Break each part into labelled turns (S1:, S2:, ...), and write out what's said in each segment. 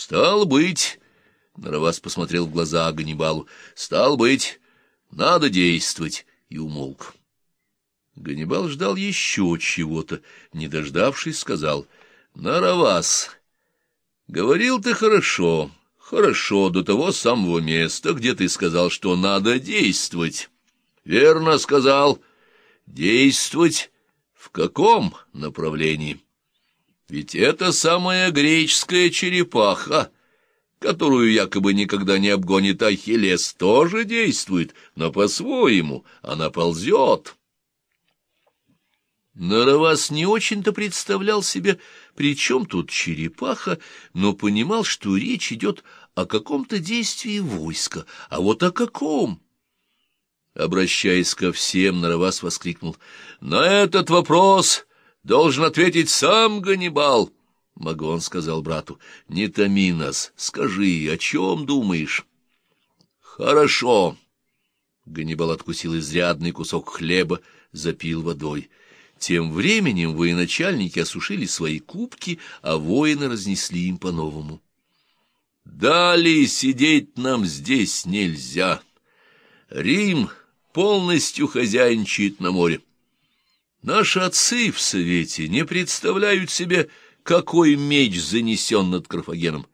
S1: Стал быть, Наравас посмотрел в глаза Ганнибалу, стал быть, надо действовать, и умолк. Ганнибал ждал еще чего-то, не дождавшись, сказал, Наравас, говорил ты хорошо, хорошо, до того самого места, где ты сказал, что надо действовать. Верно сказал, действовать в каком направлении? Ведь это самая греческая черепаха, которую якобы никогда не обгонит Ахиллес, тоже действует, но по-своему она ползет. Наравас не очень-то представлял себе, при чем тут черепаха, но понимал, что речь идет о каком-то действии войска, а вот о каком? Обращаясь ко всем, Наравас воскликнул. — На этот вопрос должен ответить сам Ганнибал. Магон сказал брату, — Не томи нас, скажи, о чем думаешь? — Хорошо. Ганнибал откусил изрядный кусок хлеба, запил водой. Тем временем военачальники осушили свои кубки, а воины разнесли им по-новому. — Далее сидеть нам здесь нельзя. Рим полностью хозяйничает на море. Наши отцы в Совете не представляют себе, какой меч занесен над Карфагеном.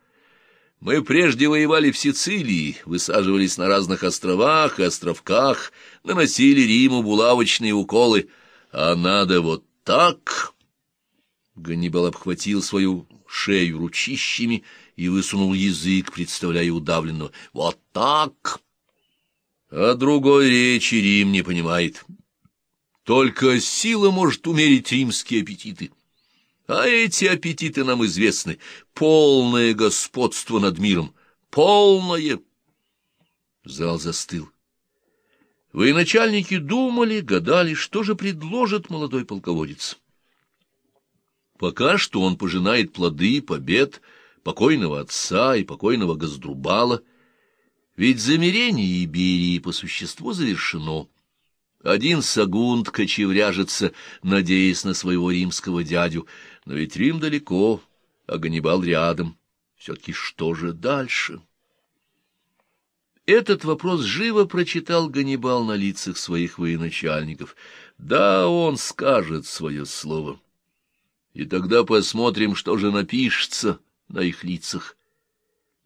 S1: Мы прежде воевали в Сицилии, высаживались на разных островах и островках, наносили Риму булавочные уколы, а надо вот так... Ганнибал обхватил свою шею ручищами и высунул язык, представляя удавленного. «Вот так!» А другой речи Рим не понимает. Только сила может умерить римские аппетиты. А эти аппетиты нам известны. Полное господство над миром. Полное. Зал застыл. Вы, начальники, думали, гадали, что же предложит молодой полководец. Пока что он пожинает плоды побед покойного отца и покойного Газдрубала — ведь замерение Иберии по существу завершено. Один Сагунд кочевряжется, надеясь на своего римского дядю, но ведь Рим далеко, а Ганнибал рядом. Все-таки что же дальше? Этот вопрос живо прочитал Ганнибал на лицах своих военачальников. Да, он скажет свое слово. И тогда посмотрим, что же напишется на их лицах.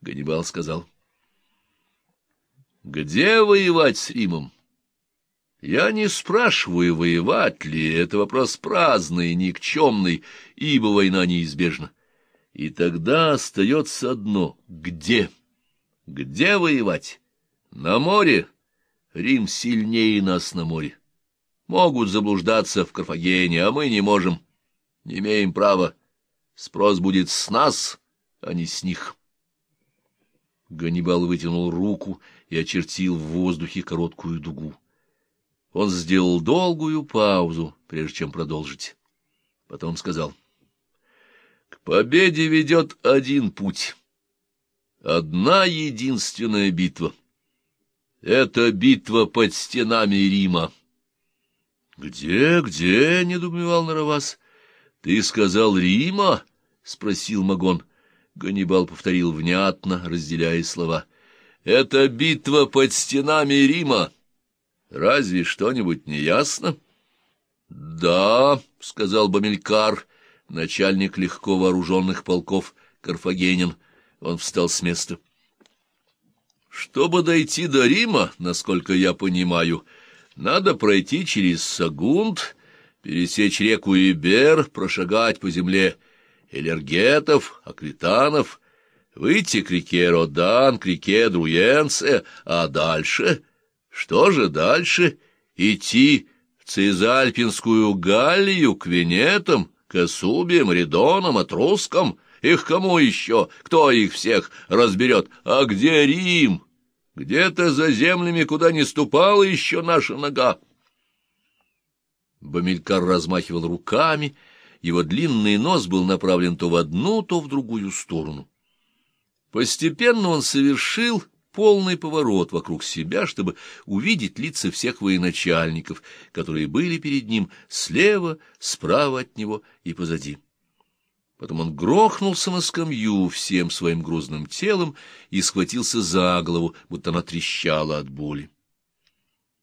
S1: Ганнибал сказал — где воевать с Римом? Я не спрашиваю, воевать ли, это вопрос праздный, никчемный, ибо война неизбежна. И тогда остается одно — где? Где воевать? На море? Рим сильнее нас на море. Могут заблуждаться в Карфагене, а мы не можем. Не имеем права. Спрос будет с нас, а не с них. Ганнибал вытянул руку и очертил в воздухе короткую дугу. Он сделал долгую паузу, прежде чем продолжить. Потом сказал, — К победе ведет один путь. Одна единственная битва. Это битва под стенами Рима. — Где, где? — недоумевал Наравас. — Ты сказал Рима? — спросил Магон. Ганнибал повторил внятно, разделяя слова. Это битва под стенами Рима. Разве что-нибудь не ясно? — Да, — сказал Бамилькар, начальник легко вооруженных полков, карфагенин. Он встал с места. — Чтобы дойти до Рима, насколько я понимаю, надо пройти через Сагунд, пересечь реку Ибер, прошагать по земле элергетов, аквитанов, выйти к реке Родан, к реке Друенце, а дальше? Что же дальше? Идти в Цизальпинскую Галлию, к Венетам, к Асубиям, Ридонам, Этрускам? Их кому еще? Кто их всех разберет? А где Рим? Где-то за землями, куда не ступала еще наша нога. Бамилькар размахивал руками, его длинный нос был направлен то в одну, то в другую сторону. Постепенно он совершил полный поворот вокруг себя, чтобы увидеть лица всех военачальников, которые были перед ним слева, справа от него и позади. Потом он грохнулся на скамью всем своим грузным телом и схватился за голову, будто она трещала от боли.